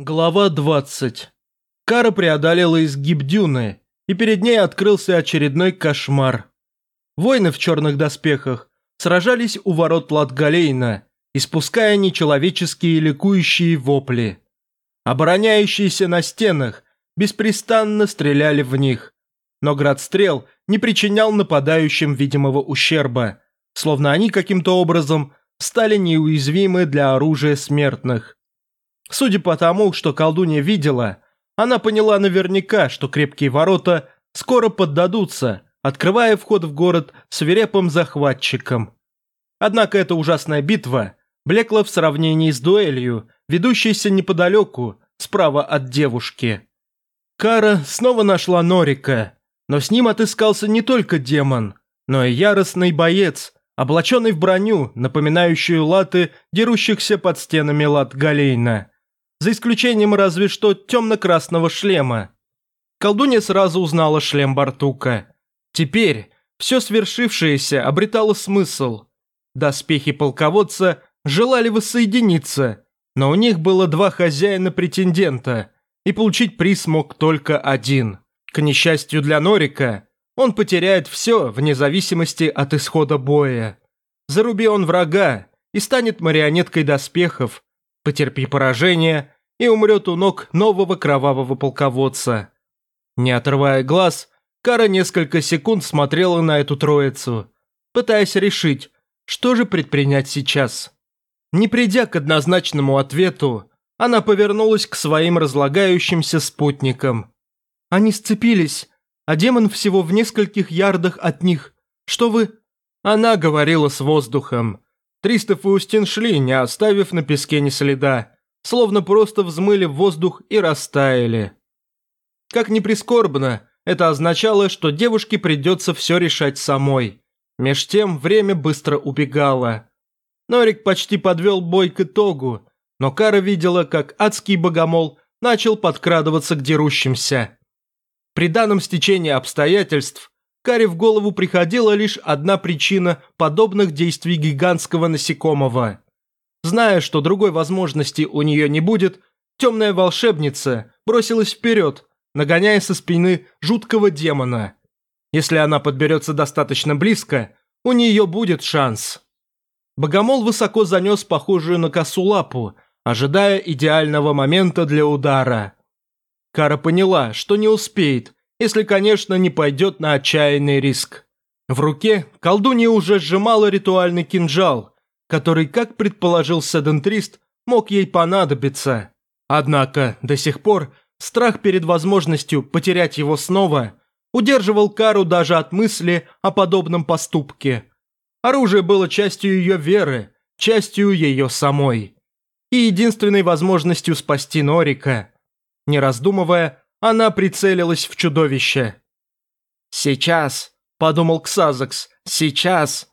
Глава 20. Кара преодолела изгиб дюны, и перед ней открылся очередной кошмар. Воины в черных доспехах сражались у ворот Латгалейна, испуская нечеловеческие ликующие вопли. Обороняющиеся на стенах беспрестанно стреляли в них, но град стрел не причинял нападающим видимого ущерба, словно они каким-то образом стали неуязвимы для оружия смертных. Судя по тому, что колдунья видела, она поняла наверняка, что крепкие ворота скоро поддадутся, открывая вход в город свирепым захватчикам. Однако эта ужасная битва блекла в сравнении с дуэлью, ведущейся неподалеку, справа от девушки. Кара снова нашла Норика, но с ним отыскался не только демон, но и яростный боец, облаченный в броню, напоминающую латы дерущихся под стенами лат Галейна за исключением разве что темно-красного шлема. Колдунья сразу узнала шлем Бартука. Теперь все свершившееся обретало смысл. Доспехи полководца желали воссоединиться, но у них было два хозяина-претендента, и получить приз мог только один. К несчастью для Норика, он потеряет все вне зависимости от исхода боя. Заруби он врага и станет марионеткой доспехов, потерпи поражение и умрет у ног нового кровавого полководца. Не отрывая глаз, Кара несколько секунд смотрела на эту троицу, пытаясь решить, что же предпринять сейчас. Не придя к однозначному ответу, она повернулась к своим разлагающимся спутникам. Они сцепились, а демон всего в нескольких ярдах от них. Что вы...» Она говорила с воздухом. Тристов и Устин шли, не оставив на песке ни следа, словно просто взмыли в воздух и растаяли. Как ни прискорбно, это означало, что девушке придется все решать самой. Меж тем время быстро убегало. Норик почти подвел бой к итогу, но Кара видела, как адский богомол начал подкрадываться к дерущимся. При данном стечении обстоятельств Каре в голову приходила лишь одна причина подобных действий гигантского насекомого. Зная, что другой возможности у нее не будет, темная волшебница бросилась вперед, нагоняя со спины жуткого демона. Если она подберется достаточно близко, у нее будет шанс. Богомол высоко занес похожую на косу лапу, ожидая идеального момента для удара. Кара поняла, что не успеет, если, конечно, не пойдет на отчаянный риск. В руке колдунья уже сжимала ритуальный кинжал, который, как предположил седентрист, мог ей понадобиться. Однако до сих пор страх перед возможностью потерять его снова удерживал Кару даже от мысли о подобном поступке. Оружие было частью ее веры, частью ее самой. И единственной возможностью спасти Норика. Не раздумывая, она прицелилась в чудовище. «Сейчас», – подумал Ксазакс, – «сейчас».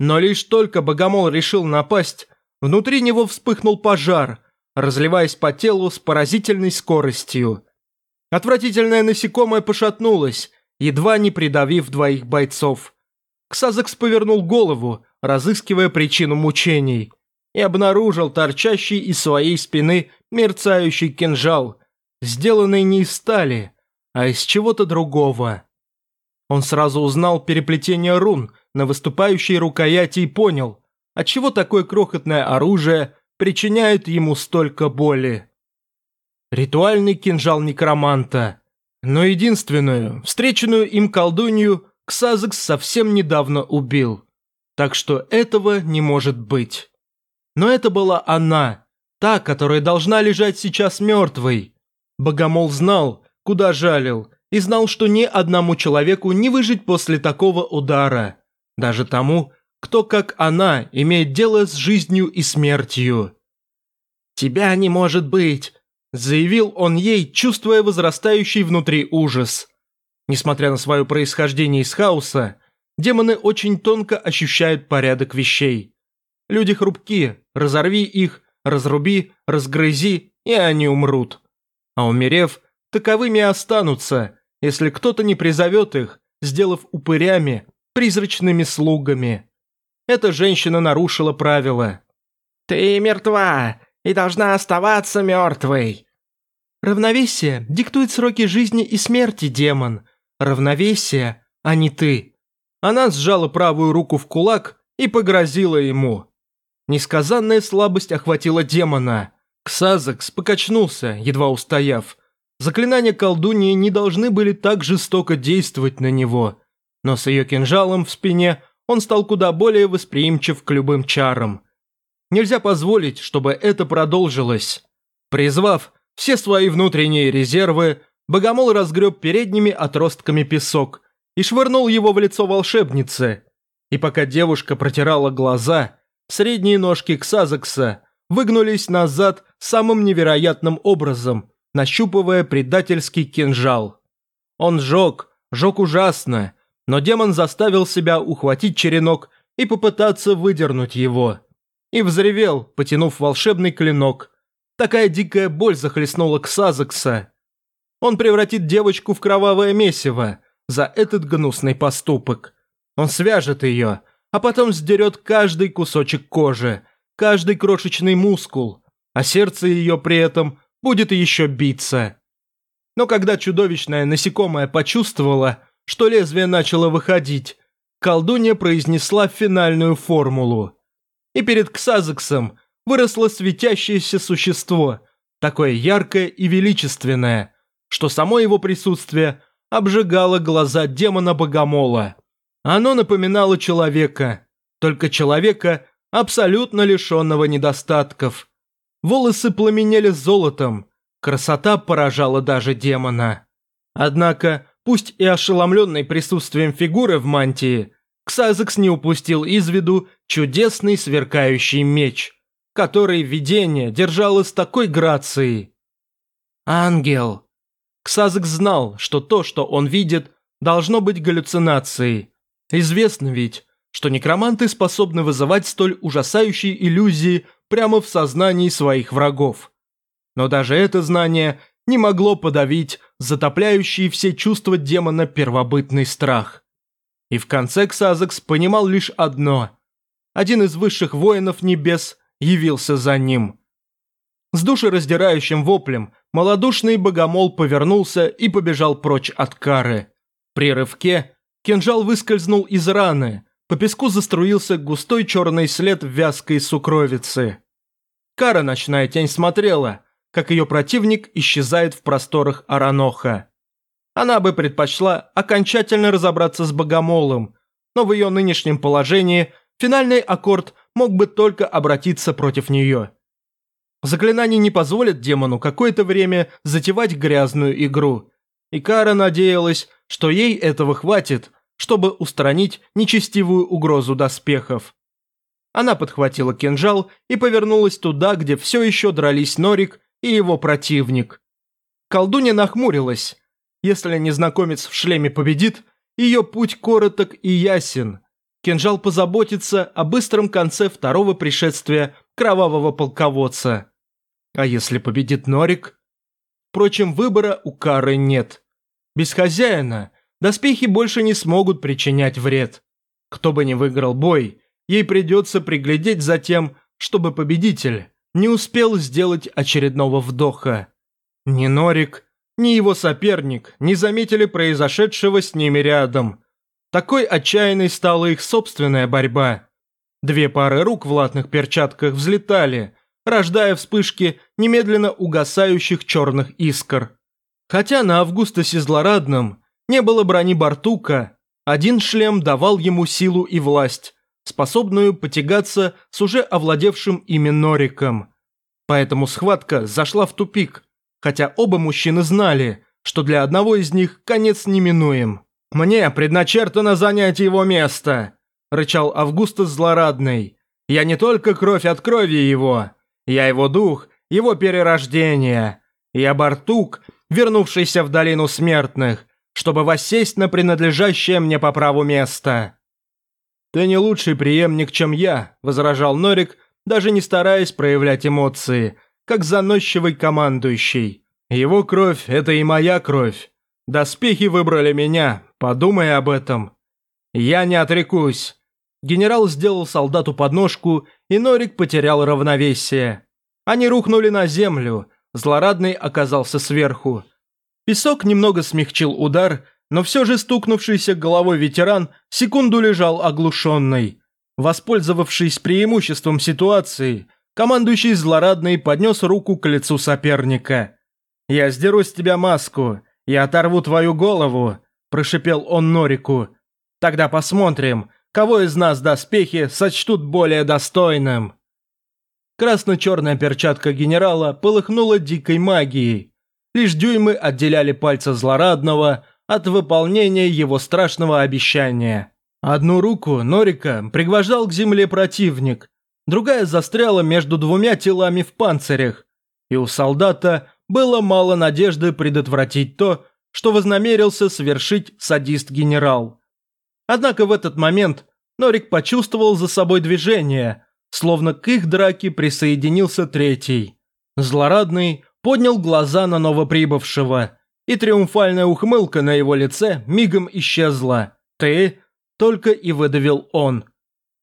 Но лишь только богомол решил напасть, внутри него вспыхнул пожар, разливаясь по телу с поразительной скоростью. Отвратительное насекомое пошатнулось, едва не придавив двоих бойцов. Ксазакс повернул голову, разыскивая причину мучений, и обнаружил торчащий из своей спины мерцающий кинжал – сделанный не из стали, а из чего-то другого. Он сразу узнал переплетение рун на выступающей рукояти и понял, отчего такое крохотное оружие причиняет ему столько боли. Ритуальный кинжал некроманта. Но единственную, встреченную им колдунью, Ксазекс совсем недавно убил. Так что этого не может быть. Но это была она, та, которая должна лежать сейчас мертвой. Богомол знал, куда жалил, и знал, что ни одному человеку не выжить после такого удара. Даже тому, кто, как она, имеет дело с жизнью и смертью. «Тебя не может быть», – заявил он ей, чувствуя возрастающий внутри ужас. Несмотря на свое происхождение из хаоса, демоны очень тонко ощущают порядок вещей. Люди хрупкие, разорви их, разруби, разгрызи, и они умрут а умерев, таковыми останутся, если кто-то не призовет их, сделав упырями, призрачными слугами. Эта женщина нарушила правила. «Ты мертва! и должна оставаться мертвой». «Равновесие диктует сроки жизни и смерти, демон. Равновесие, а не ты». Она сжала правую руку в кулак и погрозила ему. Несказанная слабость охватила демона. Ксазакс покачнулся, едва устояв. Заклинания колдуньи не должны были так жестоко действовать на него. Но с ее кинжалом в спине он стал куда более восприимчив к любым чарам. Нельзя позволить, чтобы это продолжилось. Призвав все свои внутренние резервы, Богомол разгреб передними отростками песок и швырнул его в лицо волшебницы. И пока девушка протирала глаза, средние ножки Ксазакса выгнулись назад самым невероятным образом, нащупывая предательский кинжал. Он жег, жег ужасно, но демон заставил себя ухватить черенок и попытаться выдернуть его. И взревел, потянув волшебный клинок. Такая дикая боль захлестнула Ксазакса. Он превратит девочку в кровавое месиво за этот гнусный поступок. Он свяжет ее, а потом сдерет каждый кусочек кожи, каждый крошечный мускул, а сердце ее при этом будет еще биться. Но когда чудовищное насекомое почувствовало, что лезвие начало выходить, колдунья произнесла финальную формулу. И перед Ксазексом выросло светящееся существо, такое яркое и величественное, что само его присутствие обжигало глаза демона-богомола. Оно напоминало человека, только человека, абсолютно лишенного недостатков. Волосы пламенели золотом, красота поражала даже демона. Однако Пусть и ошеломленный присутствием фигуры в мантии, Ксазекс не упустил из виду чудесный сверкающий меч, который видение держало с такой грацией. «Ангел!» Ксазекс знал, что то, что он видит, должно быть галлюцинацией. Известно ведь, что некроманты способны вызывать столь ужасающие иллюзии прямо в сознании своих врагов. Но даже это знание не могло подавить затопляющий все чувства демона первобытный страх. И в конце Ксазекс понимал лишь одно. Один из высших воинов небес явился за ним. С душераздирающим воплем малодушный богомол повернулся и побежал прочь от кары. При рывке кинжал выскользнул из раны, по песку заструился густой черный след вязкой сукровицы. Кара ночная тень смотрела – как ее противник исчезает в просторах Араноха. Она бы предпочла окончательно разобраться с Богомолом, но в ее нынешнем положении финальный аккорд мог бы только обратиться против нее. Заклинание не позволит демону какое-то время затевать грязную игру, и Кара надеялась, что ей этого хватит, чтобы устранить нечестивую угрозу доспехов. Она подхватила кинжал и повернулась туда, где все еще дрались Норик и его противник. Колдунья нахмурилась. Если незнакомец в шлеме победит, ее путь короток и ясен. Кинжал позаботится о быстром конце второго пришествия кровавого полководца. А если победит Норик? Впрочем, выбора у Кары нет. Без хозяина доспехи больше не смогут причинять вред. Кто бы ни выиграл бой, ей придется приглядеть за тем, чтобы победитель не успел сделать очередного вдоха. Ни Норик, ни его соперник не заметили произошедшего с ними рядом. Такой отчаянной стала их собственная борьба. Две пары рук в латных перчатках взлетали, рождая вспышки немедленно угасающих черных искр. Хотя на Августасе Злорадном не было брони Бартука, один шлем давал ему силу и власть, способную потягаться с уже овладевшим ими Нориком. Поэтому схватка зашла в тупик, хотя оба мужчины знали, что для одного из них конец неминуем. «Мне предначертано занять его место», – рычал Августус злорадный. «Я не только кровь от крови его, я его дух, его перерождение. Я Бартук, вернувшийся в долину смертных, чтобы воссесть на принадлежащее мне по праву место». «Ты не лучший преемник, чем я», – возражал Норик, даже не стараясь проявлять эмоции, как заносчивый командующий. Его кровь – это и моя кровь. Доспехи выбрали меня, подумай об этом. Я не отрекусь. Генерал сделал солдату подножку, и Норик потерял равновесие. Они рухнули на землю, злорадный оказался сверху. Песок немного смягчил удар, но все же стукнувшийся головой ветеран секунду лежал оглушенный. Воспользовавшись преимуществом ситуации, командующий злорадный поднес руку к лицу соперника. «Я сдеру с тебя маску, я оторву твою голову», – прошипел он Норику. «Тогда посмотрим, кого из нас доспехи сочтут более достойным». Красно-черная перчатка генерала полыхнула дикой магией. Лишь дюймы отделяли пальцы злорадного от выполнения его страшного обещания. Одну руку Норика пригвождал к земле противник, другая застряла между двумя телами в панцирях, и у солдата было мало надежды предотвратить то, что вознамерился совершить садист-генерал. Однако в этот момент Норик почувствовал за собой движение, словно к их драке присоединился третий. Злорадный поднял глаза на новоприбывшего, и триумфальная ухмылка на его лице мигом исчезла. «Ты?» – только и выдавил он.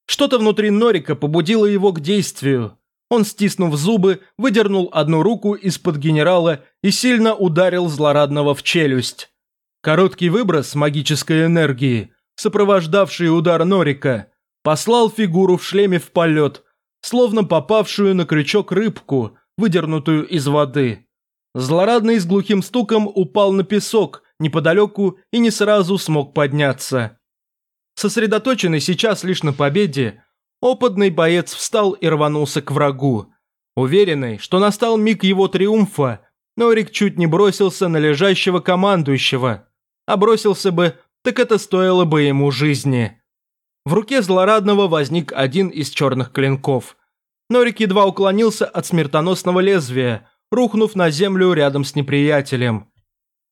Что-то внутри Норика побудило его к действию. Он, стиснув зубы, выдернул одну руку из-под генерала и сильно ударил злорадного в челюсть. Короткий выброс магической энергии, сопровождавший удар Норика, послал фигуру в шлеме в полет, словно попавшую на крючок рыбку, выдернутую из воды. Злорадный с глухим стуком упал на песок неподалеку и не сразу смог подняться. Сосредоточенный сейчас лишь на победе, опытный боец встал и рванулся к врагу. Уверенный, что настал миг его триумфа, Норик чуть не бросился на лежащего командующего. А бросился бы, так это стоило бы ему жизни. В руке злорадного возник один из черных клинков. Норик едва уклонился от смертоносного лезвия, рухнув на землю рядом с неприятелем.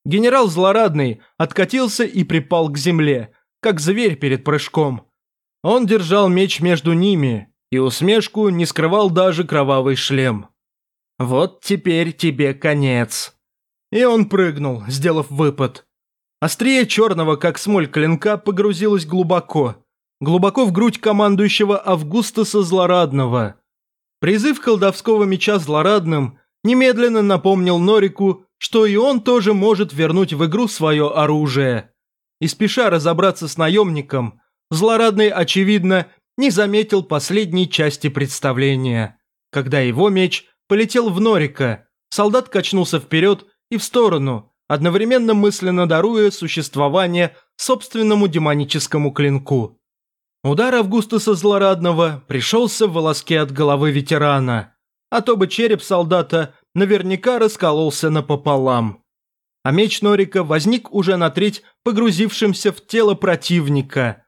Генерал Злорадный откатился и припал к земле, как зверь перед прыжком. Он держал меч между ними, и усмешку не скрывал даже кровавый шлем. «Вот теперь тебе конец». И он прыгнул, сделав выпад. Острие черного, как смоль клинка, погрузилось глубоко – глубоко в грудь командующего Августаса Злорадного. Призыв колдовского меча Злорадным немедленно напомнил Норику, что и он тоже может вернуть в игру свое оружие. И спеша разобраться с наемником, Злорадный, очевидно, не заметил последней части представления. Когда его меч полетел в Норика, солдат качнулся вперед и в сторону, одновременно мысленно даруя существование собственному демоническому клинку. Удар Августуса Злорадного пришелся в волоске от головы ветерана, а то бы череп солдата наверняка раскололся напополам. А меч Норика возник уже на треть погрузившимся в тело противника.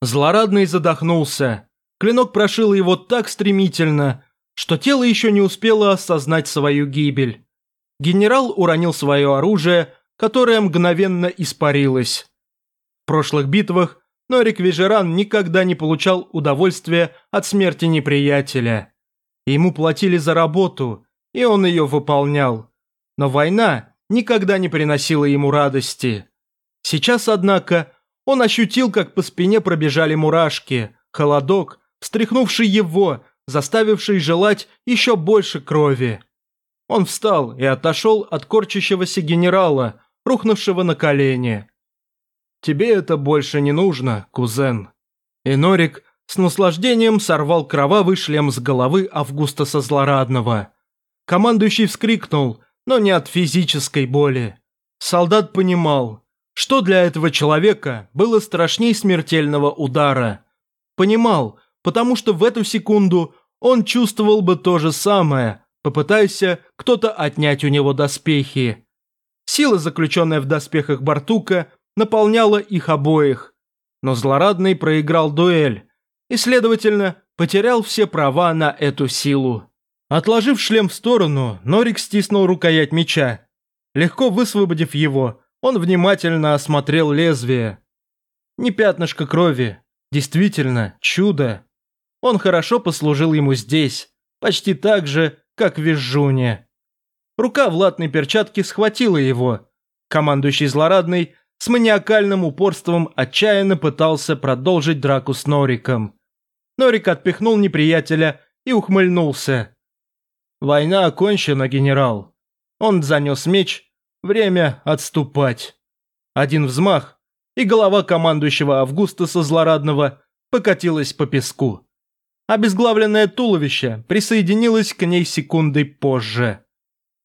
Злорадный задохнулся. Клинок прошил его так стремительно, что тело еще не успело осознать свою гибель. Генерал уронил свое оружие, которое мгновенно испарилось. В прошлых битвах но Риквижеран никогда не получал удовольствия от смерти неприятеля. Ему платили за работу, и он ее выполнял. Но война никогда не приносила ему радости. Сейчас, однако, он ощутил, как по спине пробежали мурашки, холодок, встряхнувший его, заставивший желать еще больше крови. Он встал и отошел от корчащегося генерала, рухнувшего на колени. Тебе это больше не нужно, кузен». И Норик с наслаждением сорвал кровавый шлем с головы Августаса Злорадного. Командующий вскрикнул, но не от физической боли. Солдат понимал, что для этого человека было страшней смертельного удара. Понимал, потому что в эту секунду он чувствовал бы то же самое, попытайся кто-то отнять у него доспехи. Сила, заключенная в доспехах Бартука, наполняла их обоих. Но Злорадный проиграл дуэль и, следовательно, потерял все права на эту силу. Отложив шлем в сторону, Норик стиснул рукоять меча. Легко высвободив его, он внимательно осмотрел лезвие. Не пятнышко крови, действительно, чудо. Он хорошо послужил ему здесь, почти так же, как в Визжуне. Рука в латной перчатке схватила его. Командующий злорадный с маниакальным упорством отчаянно пытался продолжить драку с Нориком. Норик отпихнул неприятеля и ухмыльнулся. Война окончена, генерал. Он занес меч. Время отступать. Один взмах, и голова командующего Августуса Злорадного покатилась по песку. Обезглавленное туловище присоединилось к ней секундой позже.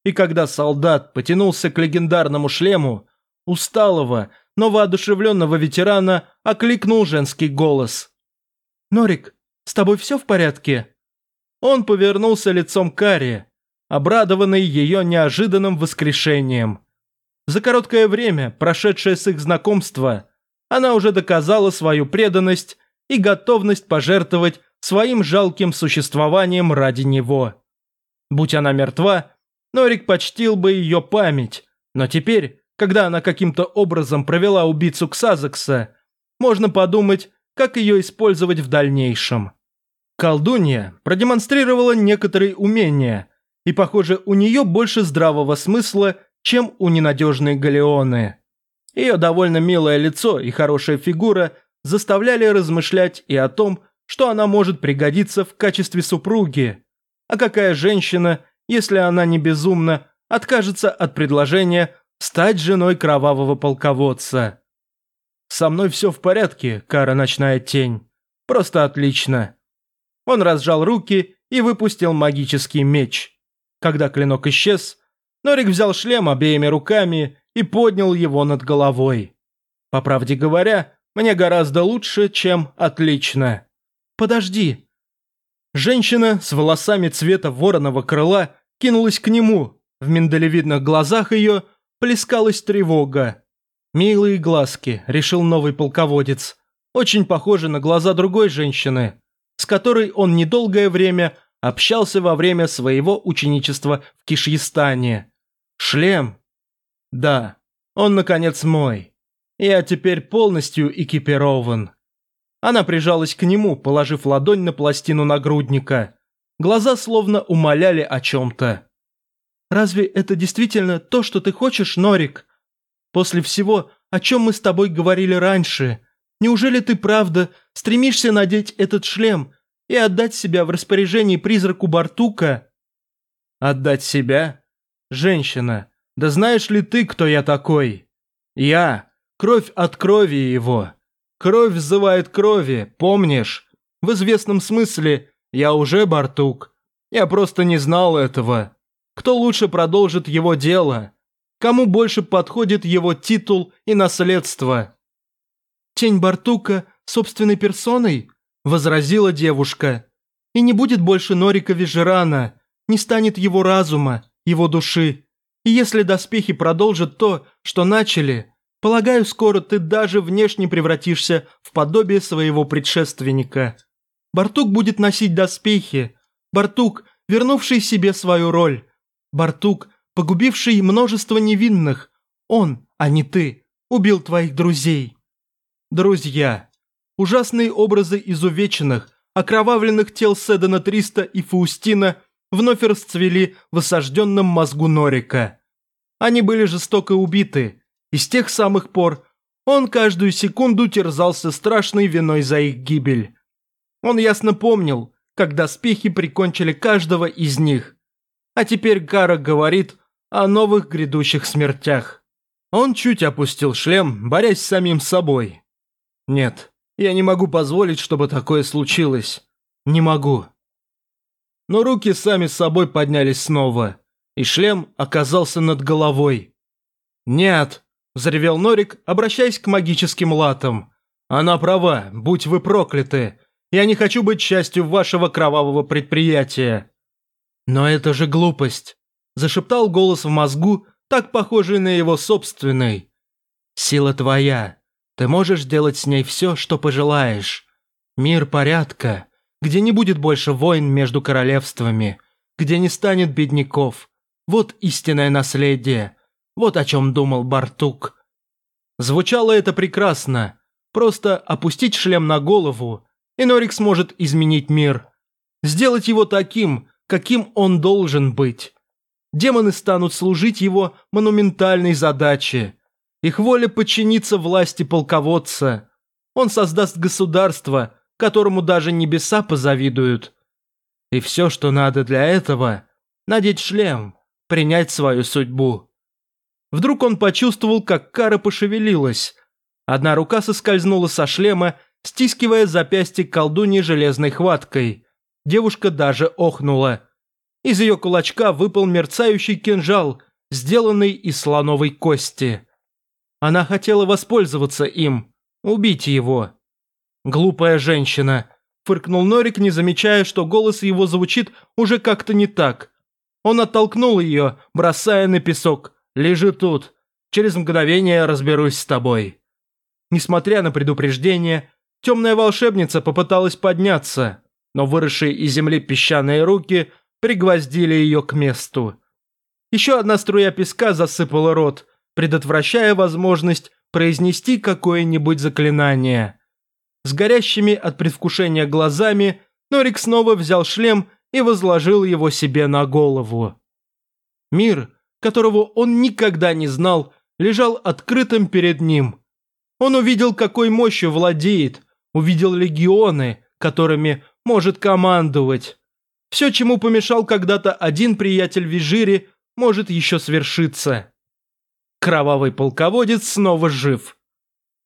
И когда солдат потянулся к легендарному шлему, усталого, но воодушевленного ветерана окликнул женский голос. «Норик, с тобой все в порядке?» Он повернулся лицом к Карри, обрадованный ее неожиданным воскрешением. За короткое время, прошедшее с их знакомства, она уже доказала свою преданность и готовность пожертвовать своим жалким существованием ради него. Будь она мертва, Норик почтил бы ее память, но теперь, когда она каким-то образом провела убийцу Ксазакса, можно подумать, как ее использовать в дальнейшем. Колдунья продемонстрировала некоторые умения, и, похоже, у нее больше здравого смысла, чем у ненадежной Галеоны. Ее довольно милое лицо и хорошая фигура заставляли размышлять и о том, что она может пригодиться в качестве супруги. А какая женщина, если она не безумна, откажется от предложения стать женой кровавого полководца? «Со мной все в порядке, Кара Ночная Тень. Просто отлично». Он разжал руки и выпустил магический меч. Когда клинок исчез, Норик взял шлем обеими руками и поднял его над головой. По правде говоря, мне гораздо лучше, чем отлично. Подожди. Женщина с волосами цвета вороного крыла кинулась к нему. В миндалевидных глазах ее плескалась тревога. «Милые глазки», — решил новый полководец. Очень похожи на глаза другой женщины, с которой он недолгое время общался во время своего ученичества в Кишьестане. Шлем? Да, он, наконец, мой. Я теперь полностью экипирован. Она прижалась к нему, положив ладонь на пластину нагрудника. Глаза словно умоляли о чем-то. «Разве это действительно то, что ты хочешь, Норик? После всего, о чем мы с тобой говорили раньше, неужели ты правда стремишься надеть этот шлем и отдать себя в распоряжение призраку Бартука?» «Отдать себя? Женщина, да знаешь ли ты, кто я такой? Я – кровь от крови его». Кровь взывает крови, помнишь? В известном смысле я уже Бартук. Я просто не знал этого. Кто лучше продолжит его дело? Кому больше подходит его титул и наследство? Тень Бартука собственной персоной? Возразила девушка. И не будет больше Норика Вижерана, не станет его разума, его души. И если доспехи продолжат то, что начали, Полагаю, скоро ты даже внешне превратишься в подобие своего предшественника. Бартук будет носить доспехи. Бартук, вернувший себе свою роль. Бартук, погубивший множество невинных. Он, а не ты, убил твоих друзей. Друзья. Ужасные образы изувеченных, окровавленных тел Седана Триста и Фаустина вновь расцвели в осажденном мозгу Норика. Они были жестоко убиты – и с тех самых пор он каждую секунду терзался страшной виной за их гибель. Он ясно помнил, как доспехи прикончили каждого из них. А теперь Гара говорит о новых грядущих смертях. Он чуть опустил шлем, борясь с самим собой. Нет, я не могу позволить, чтобы такое случилось. Не могу. Но руки сами с собой поднялись снова, и шлем оказался над головой. Нет, – заревел Норик, обращаясь к магическим латам. «Она права, будь вы прокляты. Я не хочу быть частью вашего кровавого предприятия». «Но это же глупость», – зашептал голос в мозгу, так похожий на его собственный. «Сила твоя. Ты можешь делать с ней все, что пожелаешь. Мир порядка, где не будет больше войн между королевствами, где не станет бедняков. Вот истинное наследие» Вот о чем думал Бартук. Звучало это прекрасно. Просто опустить шлем на голову, и Норик сможет изменить мир. Сделать его таким, каким он должен быть. Демоны станут служить его монументальной задаче. Их воля подчинится власти полководца. Он создаст государство, которому даже небеса позавидуют. И все, что надо для этого, надеть шлем, принять свою судьбу. Вдруг он почувствовал, как кара пошевелилась. Одна рука соскользнула со шлема, стискивая запястье колдуньи железной хваткой. Девушка даже охнула. Из ее кулачка выпал мерцающий кинжал, сделанный из слоновой кости. Она хотела воспользоваться им, убить его. «Глупая женщина», – фыркнул Норик, не замечая, что голос его звучит уже как-то не так. Он оттолкнул ее, бросая на песок. «Лежи тут. Через мгновение разберусь с тобой». Несмотря на предупреждение, темная волшебница попыталась подняться, но выросшие из земли песчаные руки пригвоздили ее к месту. Еще одна струя песка засыпала рот, предотвращая возможность произнести какое-нибудь заклинание. С горящими от предвкушения глазами Норик снова взял шлем и возложил его себе на голову. Мир, которого он никогда не знал, лежал открытым перед ним. Он увидел, какой мощью владеет, увидел легионы, которыми может командовать. Все, чему помешал когда-то один приятель Вижири, может еще свершиться. Кровавый полководец снова жив.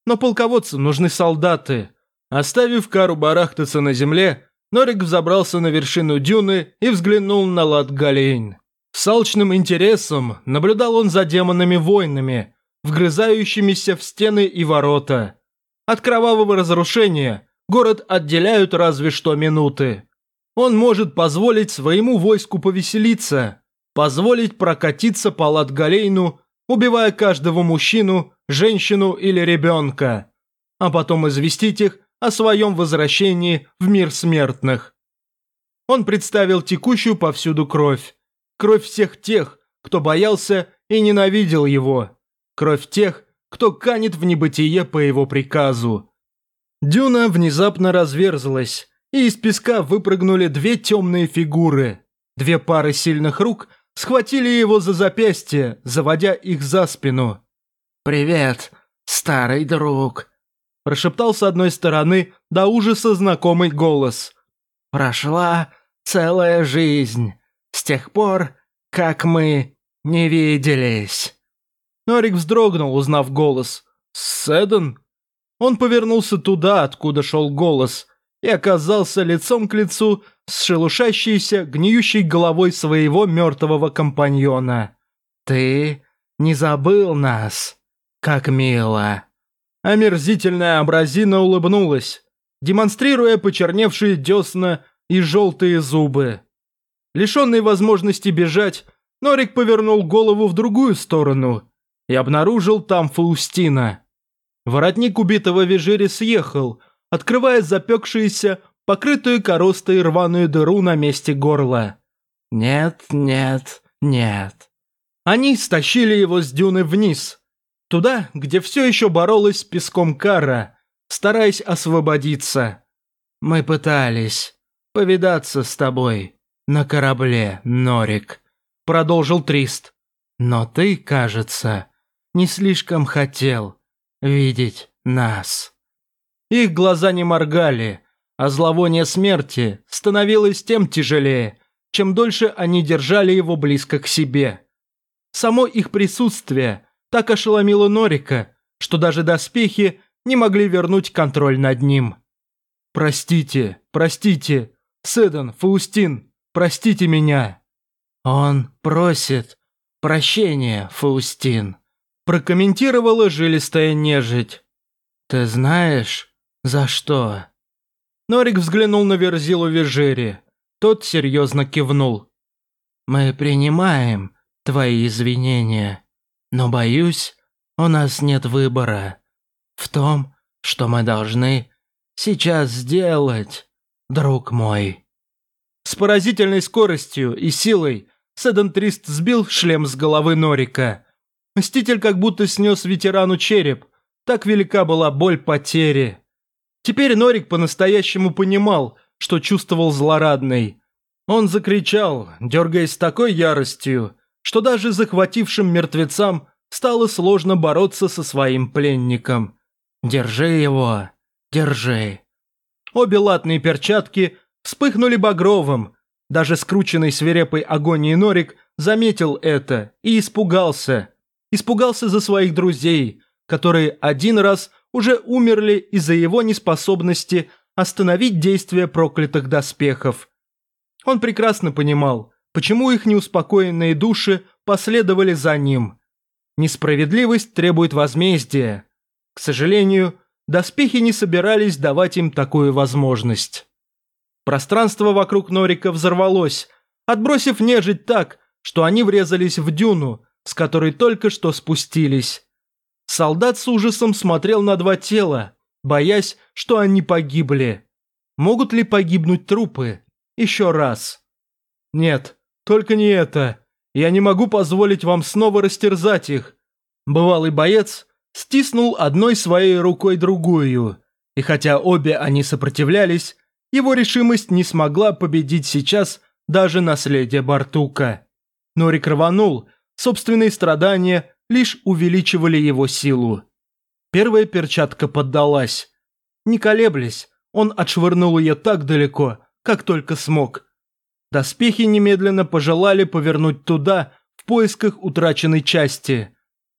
Но полководцу нужны солдаты. Оставив Кару барахтаться на земле, Норик взобрался на вершину дюны и взглянул на Латгалейн. С алчным интересом наблюдал он за демонами-воинами, вгрызающимися в стены и ворота. От кровавого разрушения город отделяют разве что минуты. Он может позволить своему войску повеселиться, позволить прокатиться по Латгалейну, убивая каждого мужчину, женщину или ребенка, а потом известить их о своем возвращении в мир смертных. Он представил текущую повсюду кровь. Кровь всех тех, кто боялся и ненавидел его. Кровь тех, кто канет в небытие по его приказу. Дюна внезапно разверзлась, и из песка выпрыгнули две темные фигуры. Две пары сильных рук схватили его за запястье, заводя их за спину. «Привет, старый друг», прошептал с одной стороны до ужаса знакомый голос. «Прошла целая жизнь с тех пор, как мы не виделись». Норик вздрогнул, узнав голос. «Седен?» Он повернулся туда, откуда шел голос, и оказался лицом к лицу с шелушащейся, гниющей головой своего мертвого компаньона. «Ты не забыл нас? Как мило!» Омерзительная абразина улыбнулась, демонстрируя почерневшие десна и желтые зубы. Лишенный возможности бежать, Норик повернул голову в другую сторону и обнаружил там Фаустина. Воротник убитого Вежири съехал, открывая запекшуюся, покрытую коростой рваную дыру на месте горла. «Нет, нет, нет». Они стащили его с дюны вниз, Туда, где все еще боролась с песком кара, стараясь освободиться. Мы пытались повидаться с тобой на корабле, Норик, продолжил Трист. Но ты, кажется, не слишком хотел видеть нас. Их глаза не моргали, а зловоние смерти становилось тем тяжелее, чем дольше они держали его близко к себе. Само их присутствие так ошеломило Норика, что даже доспехи не могли вернуть контроль над ним. «Простите, простите, Седан, Фаустин, простите меня!» «Он просит прощения, Фаустин», прокомментировала жилистая нежить. «Ты знаешь, за что?» Норик взглянул на Верзилу Вежери. Тот серьезно кивнул. «Мы принимаем твои извинения. Но, боюсь, у нас нет выбора в том, что мы должны сейчас сделать, друг мой». С поразительной скоростью и силой Седан Трист сбил шлем с головы Норика. Мститель как будто снес ветерану череп. Так велика была боль потери. Теперь Норик по-настоящему понимал, что чувствовал злорадный. Он закричал, дергаясь с такой яростью, что даже захватившим мертвецам стало сложно бороться со своим пленником. «Держи его! Держи!» Обе латные перчатки вспыхнули багровым, Даже скрученный свирепой агонией Норик заметил это и испугался. Испугался за своих друзей, которые один раз уже умерли из-за его неспособности остановить действие проклятых доспехов. Он прекрасно понимал, почему их неуспокоенные души последовали за ним. Несправедливость требует возмездия. К сожалению, доспехи не собирались давать им такую возможность. Пространство вокруг Норика взорвалось, отбросив нежить так, что они врезались в дюну, с которой только что спустились. Солдат с ужасом смотрел на два тела, боясь, что они погибли. Могут ли погибнуть трупы? Еще раз. Нет, только не это. Я не могу позволить вам снова растерзать их. Бывалый боец стиснул одной своей рукой другую, и хотя обе они сопротивлялись, его решимость не смогла победить сейчас даже наследие Бартука. Норик рванул, собственные страдания лишь увеличивали его силу. Первая перчатка поддалась. Не колеблясь, он отшвырнул ее так далеко, как только смог. Доспехи немедленно пожелали повернуть туда, в поисках утраченной части.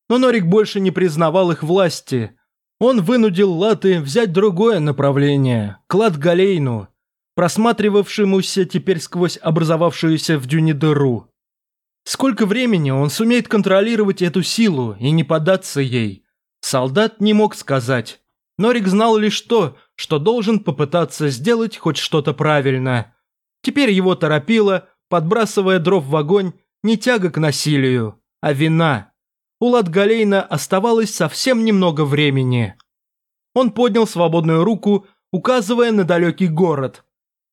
Но Норик больше не признавал их власти. Он вынудил Латы взять другое направление – клад Галейну, просматривавшемуся теперь сквозь образовавшуюся в дюне дыру. Сколько времени он сумеет контролировать эту силу и не поддаться ей? Солдат не мог сказать. Норик знал лишь то, что должен попытаться сделать хоть что-то правильно. Теперь его торопило, подбрасывая дров в огонь, не тяга к насилию, а вина. У Латгалейна оставалось совсем немного времени. Он поднял свободную руку, указывая на далекий город.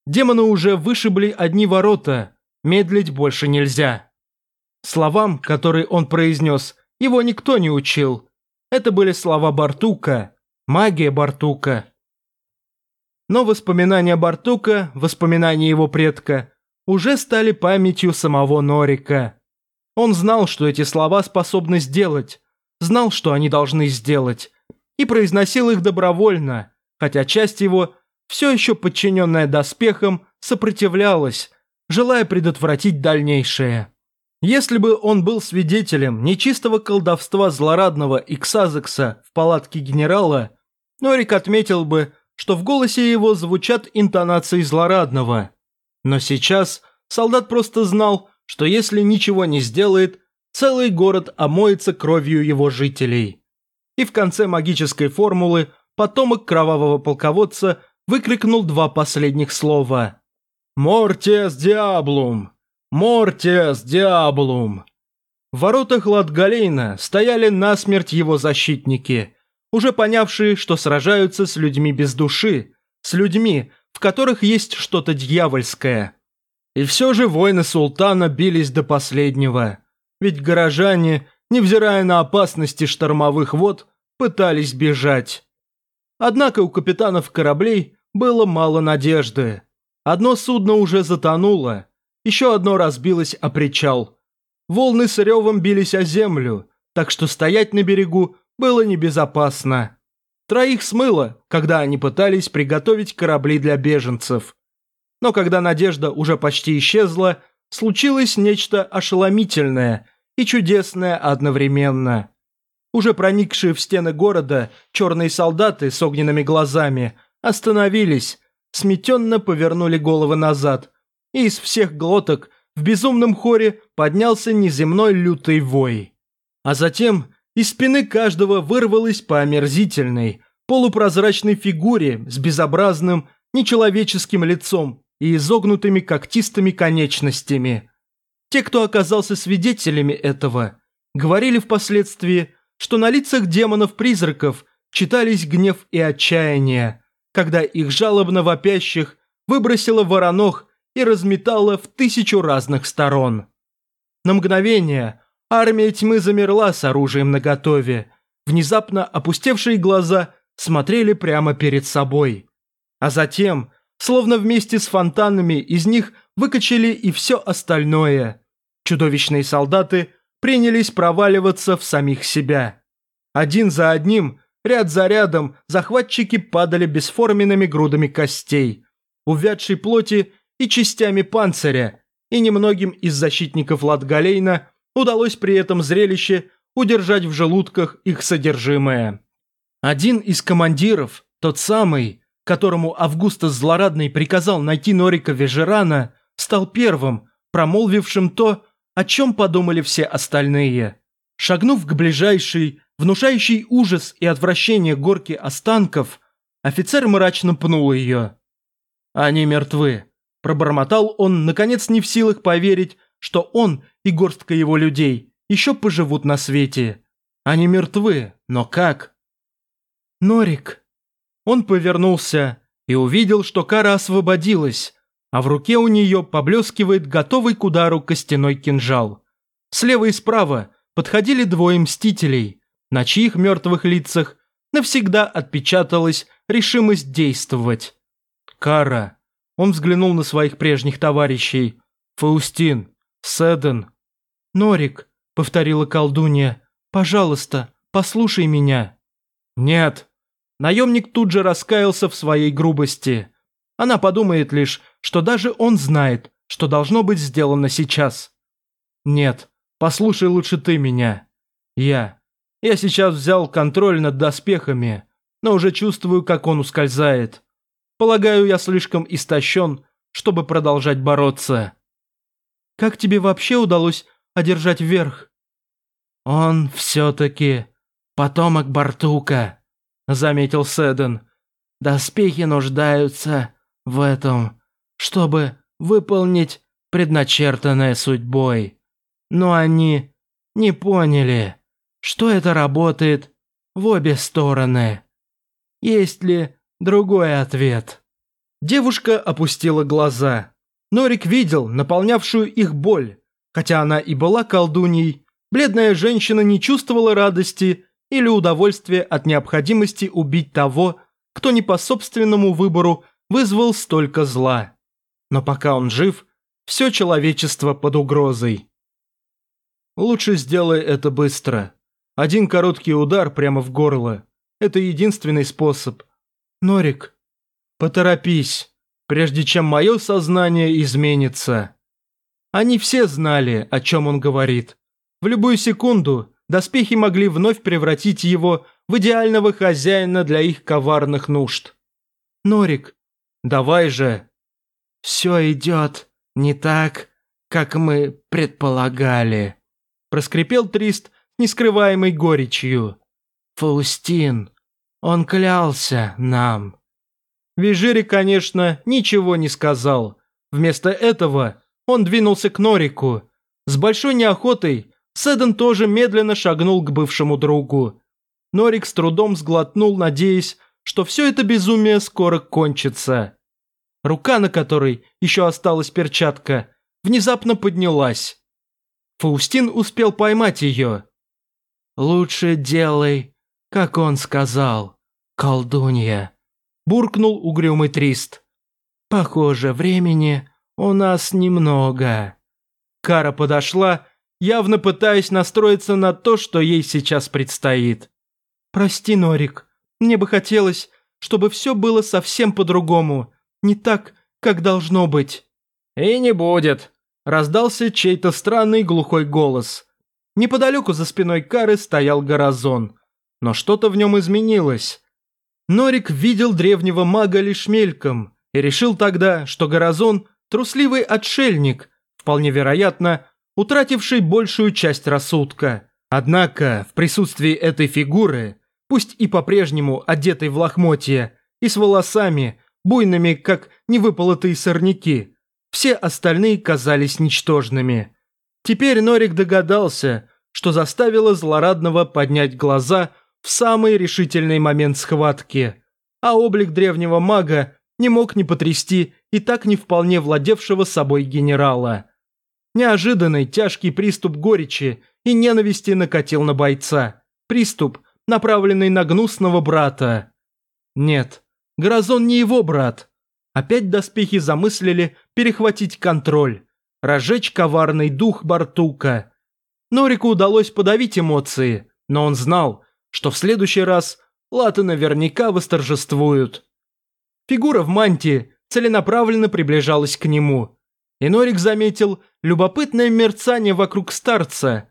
Демоны уже вышибли одни ворота, медлить больше нельзя. Словам, которые он произнес, его никто не учил. Это были слова Бартука, магия Бартука. Но воспоминания Бартука, воспоминания его предка, уже стали памятью самого Норика. Он знал, что эти слова способны сделать, знал, что они должны сделать, и произносил их добровольно, хотя часть его, все еще подчиненная доспехам, сопротивлялась, желая предотвратить дальнейшее. Если бы он был свидетелем нечистого колдовства злорадного Иксазекса в палатке генерала, Норик отметил бы, что в голосе его звучат интонации злорадного. Но сейчас солдат просто знал, что если ничего не сделает, целый город омоется кровью его жителей. И в конце магической формулы потомок кровавого полководца выкрикнул два последних слова. «Мортиас диаблум! Мортиас диаблум!» В воротах Латгалейна стояли насмерть его защитники, уже понявшие, что сражаются с людьми без души, с людьми, в которых есть что-то дьявольское. И все же воины султана бились до последнего, ведь горожане, невзирая на опасности штормовых вод, пытались бежать. Однако у капитанов кораблей было мало надежды. Одно судно уже затонуло, еще одно разбилось о причал. Волны с ревом бились о землю, так что стоять на берегу было небезопасно. Троих смыло, когда они пытались приготовить корабли для беженцев. Но когда надежда уже почти исчезла, случилось нечто ошеломительное и чудесное одновременно. Уже проникшие в стены города черные солдаты с огненными глазами остановились, сметенно повернули головы назад, и из всех глоток в безумном хоре поднялся неземной лютый вой. А затем из спины каждого вырвалась по омерзительной, полупрозрачной фигуре с безобразным, нечеловеческим лицом и изогнутыми когтистыми конечностями. Те, кто оказался свидетелями этого, говорили впоследствии, что на лицах демонов-призраков читались гнев и отчаяние, когда их жалобно вопящих выбросило воронох и разметало в тысячу разных сторон. На мгновение армия тьмы замерла с оружием наготове, внезапно опустевшие глаза смотрели прямо перед собой. А затем Словно вместе с фонтанами из них выкачали и все остальное. Чудовищные солдаты принялись проваливаться в самих себя. Один за одним, ряд за рядом, захватчики падали бесформенными грудами костей, увядшей плоти и частями панциря, и немногим из защитников Латгалейна удалось при этом зрелище удержать в желудках их содержимое. Один из командиров, тот самый, которому Августас Злорадный приказал найти Норика Вежерана, стал первым, промолвившим то, о чем подумали все остальные. Шагнув к ближайшей, внушающей ужас и отвращение горки останков, офицер мрачно пнул ее. «Они мертвы», – пробормотал он, наконец не в силах поверить, что он и горстка его людей еще поживут на свете. Они мертвы, но как? «Норик». Он повернулся и увидел, что Кара освободилась, а в руке у нее поблескивает готовый к удару костяной кинжал. Слева и справа подходили двое мстителей, на чьих мертвых лицах навсегда отпечаталась решимость действовать. Кара. Он взглянул на своих прежних товарищей. Фаустин, Седен. «Норик», — повторила колдунья, — «пожалуйста, послушай меня». «Нет». Наемник тут же раскаялся в своей грубости. Она подумает лишь, что даже он знает, что должно быть сделано сейчас. «Нет, послушай лучше ты меня. Я. Я сейчас взял контроль над доспехами, но уже чувствую, как он ускользает. Полагаю, я слишком истощен, чтобы продолжать бороться». «Как тебе вообще удалось одержать верх?» «Он все-таки потомок Бартука», — заметил Седен. «Доспехи нуждаются в этом, чтобы выполнить предначертанное судьбой. Но они не поняли, что это работает в обе стороны. Есть ли другой ответ?» Девушка опустила глаза. Норик видел наполнявшую их боль. Хотя она и была колдуньей, бледная женщина не чувствовала радости или удовольствия от необходимости убить того, кто не по собственному выбору вызвал столько зла. Но пока он жив, все человечество под угрозой. Лучше сделай это быстро. Один короткий удар прямо в горло. Это единственный способ. Норик, поторопись, прежде чем мое сознание изменится. Они все знали, о чем он говорит. В любую секунду доспехи могли вновь превратить его в идеального хозяина для их коварных нужд. Норик, Давай же!» «Все идет не так, как мы предполагали», – проскрипел Трист нескрываемой горечью. «Фаустин, он клялся нам». Вижири, конечно, ничего не сказал. Вместо этого он двинулся к Норику. С большой неохотой Седен тоже медленно шагнул к бывшему другу. Норик с трудом сглотнул, надеясь, что все это безумие скоро кончится. Рука, на которой еще осталась перчатка, внезапно поднялась. Фаустин успел поймать ее. «Лучше делай, как он сказал, колдунья», – буркнул угрюмый Трист. «Похоже, времени у нас немного». Кара подошла, явно пытаясь настроиться на то, что ей сейчас предстоит. «Прости, Норик, мне бы хотелось, чтобы все было совсем по-другому, не так, как должно быть». «И не будет», – раздался чей-то странный глухой голос. Неподалеку за спиной Кары стоял Горазон. Но что-то в нем изменилось. Норик видел древнего мага лишь мельком и решил тогда, что Горазон – трусливый отшельник, вполне вероятно, утративший большую часть рассудка. Однако в присутствии этой фигуры, пусть и по-прежнему одетой в лохмотья и с волосами, буйными, как невыполотые сорняки. Все остальные казались ничтожными. Теперь Норик догадался, что заставило злорадного поднять глаза в самый решительный момент схватки, а облик древнего мага не мог не потрясти и так не вполне владевшего собой генерала. Неожиданный тяжкий приступ горечи и ненависти накатил на бойца. Приступ, направленный на гнусного брата. Нет, Грозон не его брат. Опять доспехи замыслили перехватить контроль, разжечь коварный дух Бартука. Норику удалось подавить эмоции, но он знал, что в следующий раз латы наверняка восторжествуют. Фигура в мантии целенаправленно приближалась к нему. И Норик заметил любопытное мерцание вокруг старца.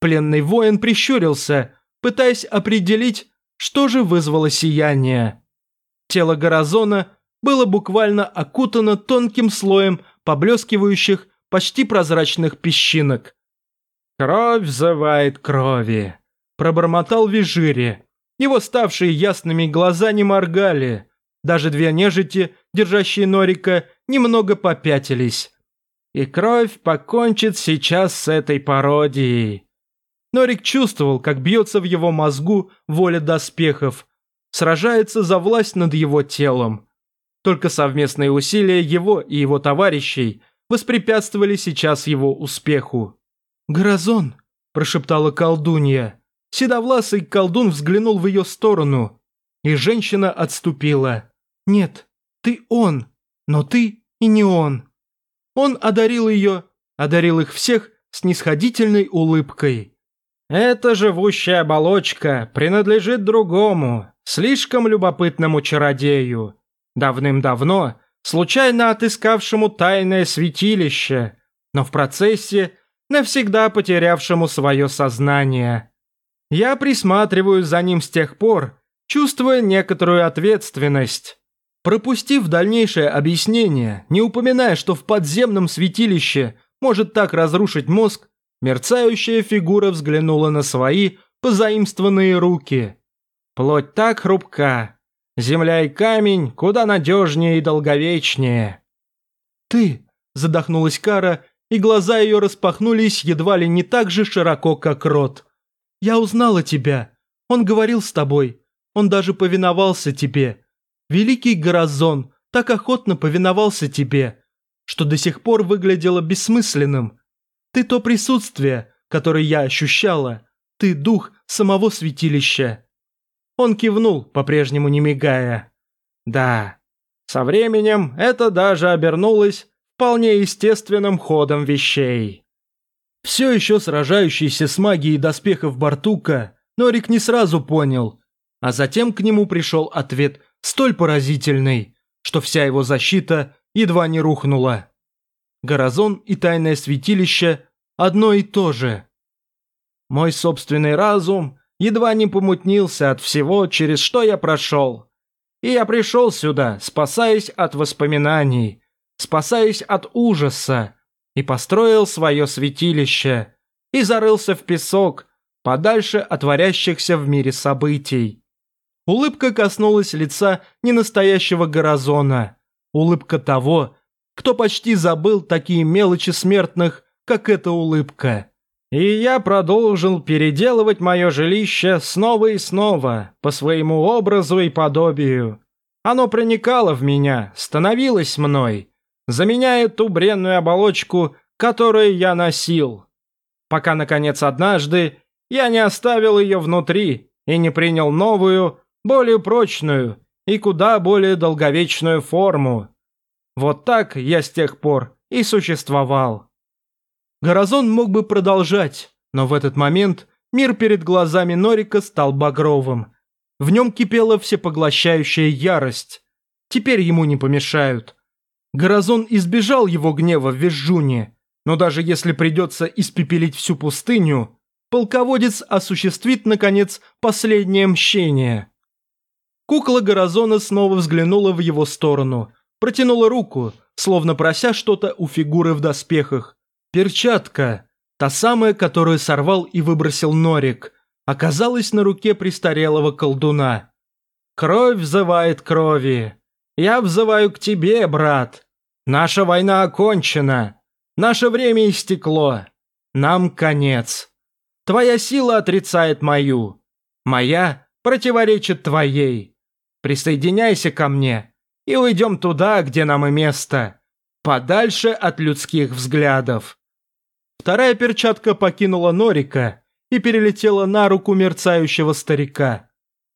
Пленный воин прищурился, пытаясь определить, что же вызвало сияние. Тело Горазона было буквально окутано тонким слоем поблескивающих, почти прозрачных песчинок. «Кровь взывает крови», – пробормотал Вижири. Его ставшие ясными глаза не моргали. Даже две нежити, держащие Норика, немного попятились. И кровь покончит сейчас с этой пародией. Норик чувствовал, как бьется в его мозгу воля доспехов, сражается за власть над его телом. Только совместные усилия его и его товарищей воспрепятствовали сейчас его успеху. «Грозон!» – прошептала колдунья. Седовласый колдун взглянул в ее сторону, и женщина отступила. «Нет, ты он, но ты и не он». Он одарил ее, одарил их всех снисходительной улыбкой. «Эта живущая оболочка принадлежит другому, слишком любопытному чародею, давным-давно случайно отыскавшему тайное святилище, но в процессе навсегда потерявшему свое сознание. Я присматриваю за ним с тех пор, чувствуя некоторую ответственность. Пропустив дальнейшее объяснение, не упоминая, что в подземном святилище может так разрушить мозг, мерцающая фигура взглянула на свои позаимствованные руки. Плоть так хрупка, земля и камень куда надежнее и долговечнее. «Ты!» – задохнулась Кара, и глаза ее распахнулись едва ли не так же широко, как рот. «Я узнала тебя. Он говорил с тобой. Он даже повиновался тебе. Великий Горазон так охотно повиновался тебе, что до сих пор выглядело бессмысленным. Ты то присутствие, которое я ощущала. Ты дух самого святилища». Он кивнул, по-прежнему не мигая. «Да, со временем это даже обернулось вполне естественным ходом вещей». Все еще сражающийся с магией доспехов Бартука, Норик не сразу понял, а затем к нему пришел ответ столь поразительный, что вся его защита едва не рухнула. Горазон и тайное святилище – одно и то же. Мой собственный разум едва не помутнился от всего, через что я прошел. И я пришел сюда, спасаясь от воспоминаний, спасаясь от ужаса, и построил свое святилище, и зарылся в песок, подальше от творящихся в мире событий. Улыбка коснулась лица ненастоящего Горазона, улыбка того, кто почти забыл такие мелочи смертных, как эта улыбка. И я продолжил переделывать мое жилище снова и снова, по своему образу и подобию. Оно проникало в меня, становилось мной, заменяя ту бренную оболочку, которую я носил. Пока, наконец, однажды я не оставил ее внутри и не принял новую, более прочную и куда более долговечную форму. Вот так я с тех пор и существовал. Горазон мог бы продолжать, но в этот момент мир перед глазами Норика стал багровым. В нем кипела всепоглощающая ярость. Теперь ему не помешают. Горазон избежал его гнева в Визжуне, но даже если придется испепелить всю пустыню, полководец осуществит, наконец, последнее мщение. Кукла Горазона снова взглянула в его сторону, протянула руку, словно прося что-то у фигуры в доспехах. Перчатка, та самая, которую сорвал и выбросил Норик, оказалась на руке престарелого колдуна. «Кровь взывает крови. Я взываю к тебе, брат. Наша война окончена. Наше время истекло. Нам конец. Твоя сила отрицает мою. Моя противоречит твоей. Присоединяйся ко мне и уйдем туда, где нам и место. Подальше от людских взглядов. Вторая перчатка покинула Норика и перелетела на руку мерцающего старика.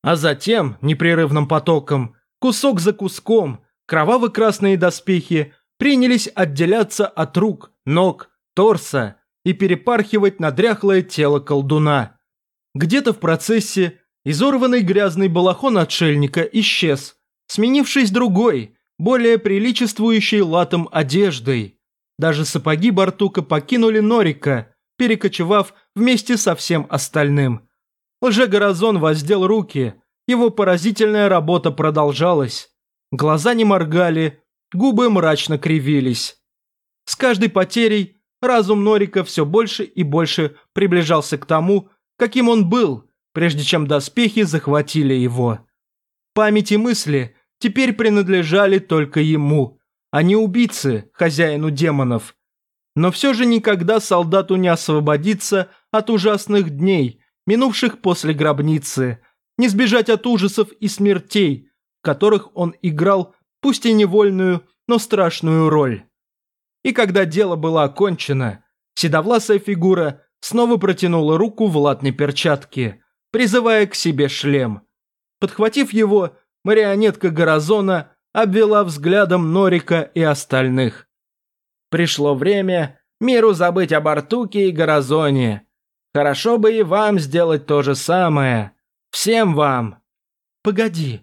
А затем, непрерывным потоком, кусок за куском, кроваво-красные доспехи принялись отделяться от рук, ног, торса и перепархивать на дряхлое тело колдуна. Где-то в процессе изорванный грязный балахон отшельника исчез, сменившись другой, более приличествующей латам одеждой. Даже сапоги Бартука покинули Норика, перекочевав вместе со всем остальным. Лже-Горазон воздел руки, его поразительная работа продолжалась. Глаза не моргали, губы мрачно кривились. С каждой потерей разум Норика все больше и больше приближался к тому, каким он был, прежде чем доспехи захватили его. Память и мысли теперь принадлежали только ему, а не убийце, хозяину демонов. Но все же никогда солдату не освободиться от ужасных дней, минувших после гробницы, не сбежать от ужасов и смертей, в которых он играл, пусть и невольную, но страшную роль. И когда дело было окончено, седовласая фигура снова протянула руку в латной перчатке, призывая к себе шлем. Подхватив его, марионетка Горазона обвела взглядом Норика и остальных. Пришло время миру забыть об Артуке и Горазоне. Хорошо бы и вам сделать то же самое. Всем вам. Погоди.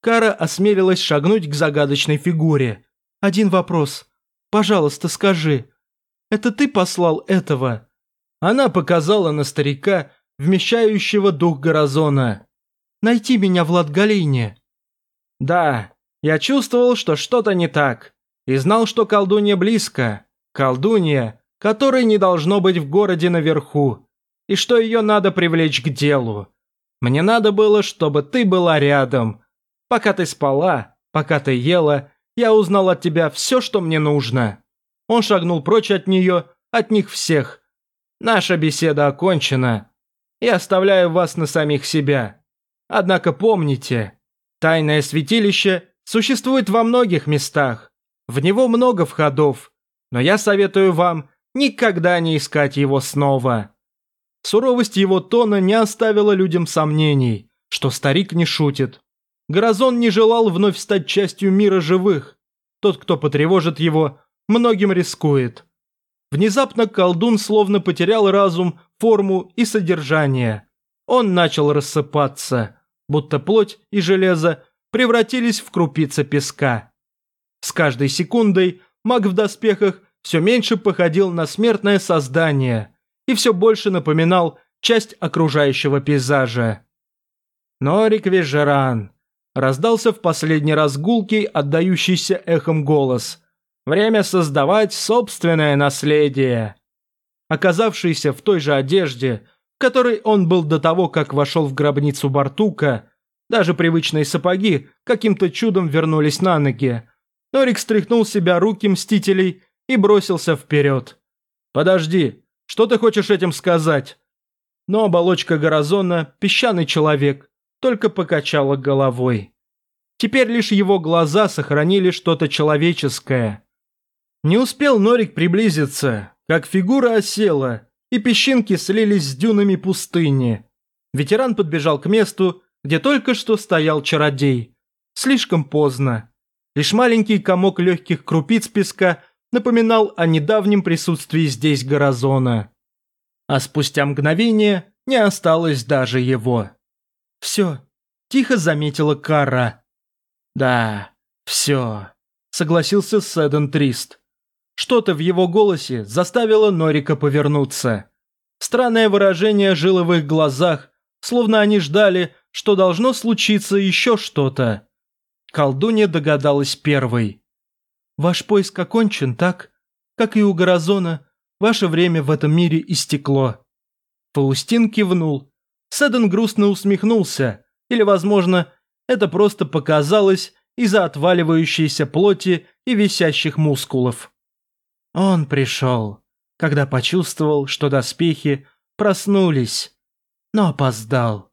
Кара осмелилась шагнуть к загадочной фигуре. Один вопрос. Пожалуйста, скажи. Это ты послал этого? Она показала на старика, вмещающего дух Горазона. Найти меня в Латгалине. Да, я чувствовал, что что-то не так. И знал, что колдунья близко. Колдунья, которой не должно быть в городе наверху. И что ее надо привлечь к делу. Мне надо было, чтобы ты была рядом. Пока ты спала, пока ты ела, я узнал от тебя все, что мне нужно. Он шагнул прочь от нее, от них всех. Наша беседа окончена. Я оставляю вас на самих себя. Однако помните, тайное святилище существует во многих местах. В него много входов, но я советую вам никогда не искать его снова. Суровость его тона не оставила людям сомнений, что старик не шутит. Грозон не желал вновь стать частью мира живых. Тот, кто потревожит его, многим рискует. Внезапно колдун словно потерял разум, форму и содержание. Он начал рассыпаться, будто плоть и железо превратились в крупицы песка. С каждой секундой маг в доспехах все меньше походил на смертное создание – и все больше напоминал часть окружающего пейзажа. «Норик Вежеран!» Раздался в последний раз гулкий, отдающийся эхом голос. «Время создавать собственное наследие!» Оказавшийся в той же одежде, в которой он был до того, как вошел в гробницу Бартука, даже привычные сапоги каким-то чудом вернулись на ноги. Норик стряхнул себя руки мстителей и бросился вперед. «Подожди, что ты хочешь этим сказать?» Но оболочка Горазона, песчаный человек, только покачала головой. Теперь лишь его глаза сохранили что-то человеческое. Не успел Норик приблизиться, как фигура осела, и песчинки слились с дюнами пустыни. Ветеран подбежал к месту, где только что стоял чародей. Слишком поздно. Лишь маленький комок легких крупиц песка напоминал о недавнем присутствии здесь Горазона. А спустя мгновение не осталось даже его. «Все», – тихо заметила Кара. «Да, все», – согласился Сэдден Трист. Что-то в его голосе заставило Норика повернуться. Странное выражение жило в их глазах, словно они ждали, что должно случиться еще что-то. Колдунья догадалась первой. Ваш поиск окончен, так? Как и у Горазона, ваше время в этом мире истекло». Фаустин кивнул. Сэдден грустно усмехнулся. Или, возможно, это просто показалось из-за отваливающейся плоти и висящих мускулов. Он пришел, когда почувствовал, что доспехи проснулись, но опоздал.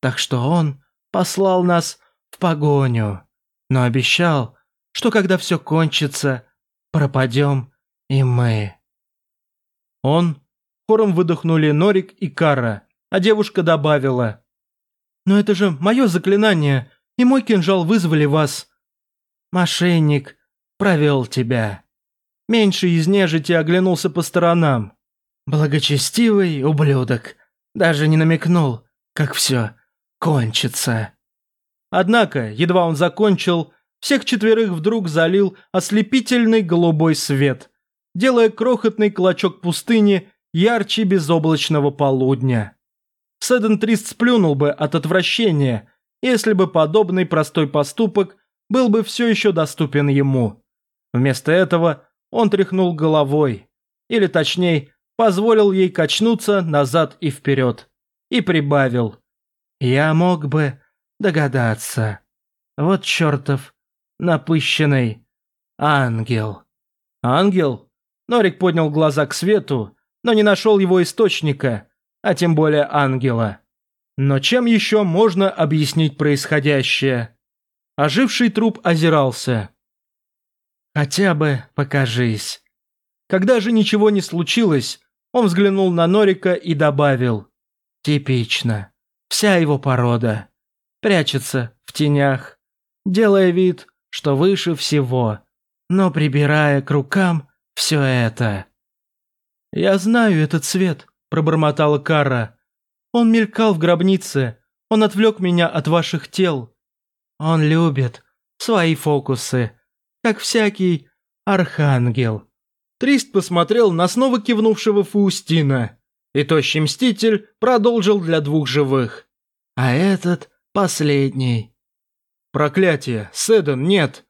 Так что он послал нас в погоню, но обещал, что когда все кончится, пропадем и мы. Он, хором выдохнули Норик и Кара, а девушка добавила. «Но это же мое заклинание, и мой кинжал вызвали вас». «Мошенник провел тебя». Меньше из нежити оглянулся по сторонам. Благочестивый ублюдок. Даже не намекнул, как все кончится. Однако, едва он закончил, всех четверых вдруг залил ослепительный голубой свет, делая крохотный клочок пустыни ярче безоблачного полудня. Седен Трист сплюнул бы от отвращения, если бы подобный простой поступок был бы все еще доступен ему. Вместо этого он тряхнул головой, или точнее, позволил ей качнуться назад и вперед, и прибавил. «Я мог бы догадаться. Вот чертов напыщенный ангел. Ангел? Норик поднял глаза к свету, но не нашел его источника, а тем более ангела. Но чем еще можно объяснить происходящее? Оживший труп озирался. «Хотя бы покажись». Когда же ничего не случилось, он взглянул на Норика и добавил. «Типично. Вся его порода. Прячется в тенях, делая вид, что выше всего, но прибирая к рукам все это. «Я знаю этот цвет», – пробормотала Кара. «Он мелькал в гробнице, он отвлек меня от ваших тел. Он любит свои фокусы, как всякий архангел». Трист посмотрел на снова кивнувшего Фаустина, и тощий мститель продолжил для двух живых. «А этот последний». «Проклятие! Седен, нет!»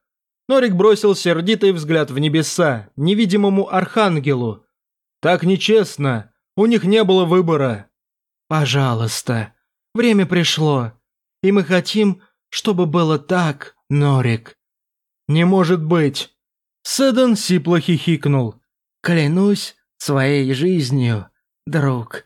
Норик бросил сердитый взгляд в небеса, невидимому архангелу. «Так нечестно! У них не было выбора!» «Пожалуйста, время пришло, и мы хотим, чтобы было так, Норик». «Не может быть!» Седен сипло хихикнул. «Клянусь своей жизнью, друг».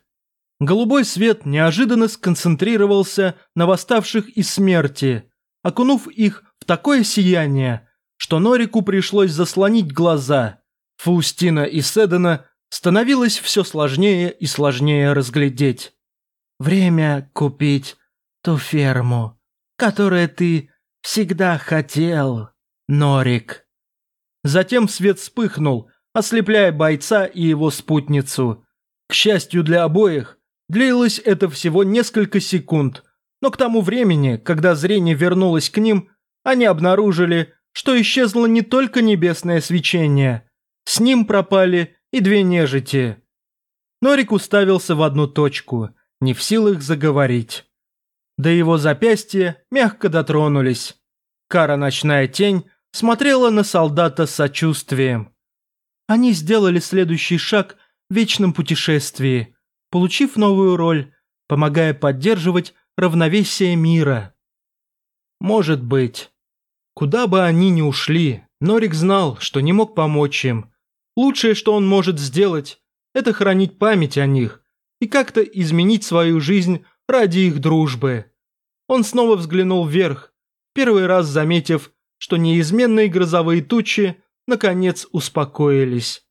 Голубой свет неожиданно сконцентрировался на восставших из смерти, окунув их в такое сияние, что Норику пришлось заслонить глаза. Фаустина и Седана становилось все сложнее и сложнее разглядеть. «Время купить ту ферму, которую ты всегда хотел, Норик». Затем свет вспыхнул, ослепляя бойца и его спутницу. К счастью для обоих, длилось это всего несколько секунд – но к тому времени, когда зрение вернулось к ним, они обнаружили, что исчезло не только небесное свечение, с ним пропали и две нежити. Норик уставился в одну точку, не в силах заговорить. До его запястья мягко дотронулись. Кара Ночная Тень смотрела на солдата с сочувствием. Они сделали следующий шаг в вечном путешествии, получив новую роль, помогая поддерживать равновесие мира. Может быть. Куда бы они ни ушли, Норик знал, что не мог помочь им. Лучшее, что он может сделать, это хранить память о них и как-то изменить свою жизнь ради их дружбы. Он снова взглянул вверх, первый раз заметив, что неизменные грозовые тучи наконец успокоились.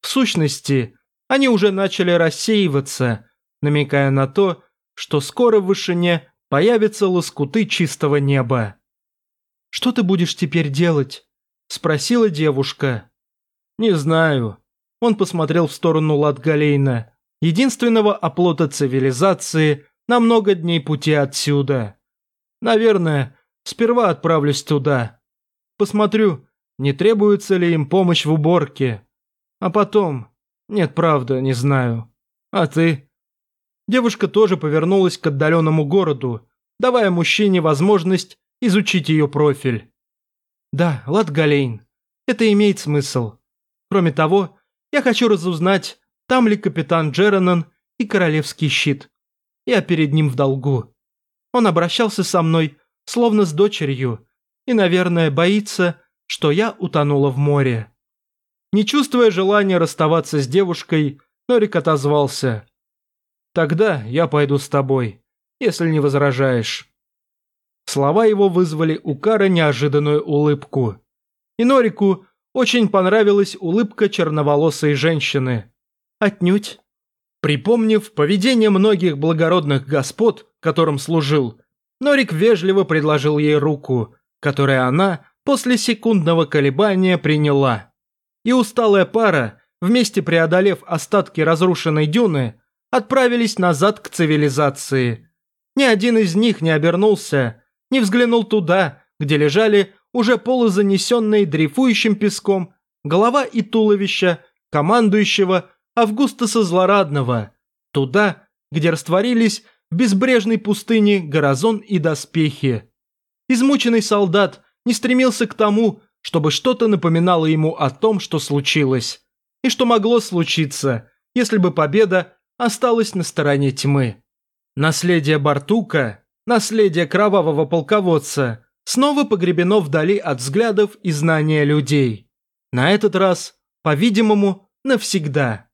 В сущности, они уже начали рассеиваться, намекая на то, что скоро в вышине появятся лоскуты чистого неба. «Что ты будешь теперь делать?» – спросила девушка. «Не знаю». Он посмотрел в сторону Латгалейна, единственного оплота цивилизации на много дней пути отсюда. «Наверное, сперва отправлюсь туда. Посмотрю, не требуется ли им помощь в уборке. А потом... Нет, правда, не знаю. А ты?» Девушка тоже повернулась к отдаленному городу, давая мужчине возможность изучить ее профиль. Да, Латгалейн, это имеет смысл. Кроме того, я хочу разузнать, там ли капитан Джеранон и королевский щит. Я перед ним в долгу. Он обращался со мной, словно с дочерью, и, наверное, боится, что я утонула в море. Не чувствуя желания расставаться с девушкой, Норик отозвался. Тогда я пойду с тобой, если не возражаешь». Слова его вызвали у Кара неожиданную улыбку. И Норику очень понравилась улыбка черноволосой женщины. Отнюдь. Припомнив поведение многих благородных господ, которым служил, Норик вежливо предложил ей руку, которую она после секундного колебания приняла. И усталая пара, вместе преодолев остатки разрушенной дюны, отправились назад к цивилизации. Ни один из них не обернулся, не взглянул туда, где лежали уже полузанесенные дрейфующим песком, голова и туловище командующего Августаса Злорадного, туда, где растворились в безбрежной пустыне Горазон и доспехи. Измученный солдат не стремился к тому, чтобы что-то напоминало ему о том, что случилось, и что могло случиться, если бы победа осталась на стороне тьмы. Наследие Бартука, наследие кровавого полководца, снова погребено вдали от взглядов и знания людей. На этот раз, по-видимому, навсегда.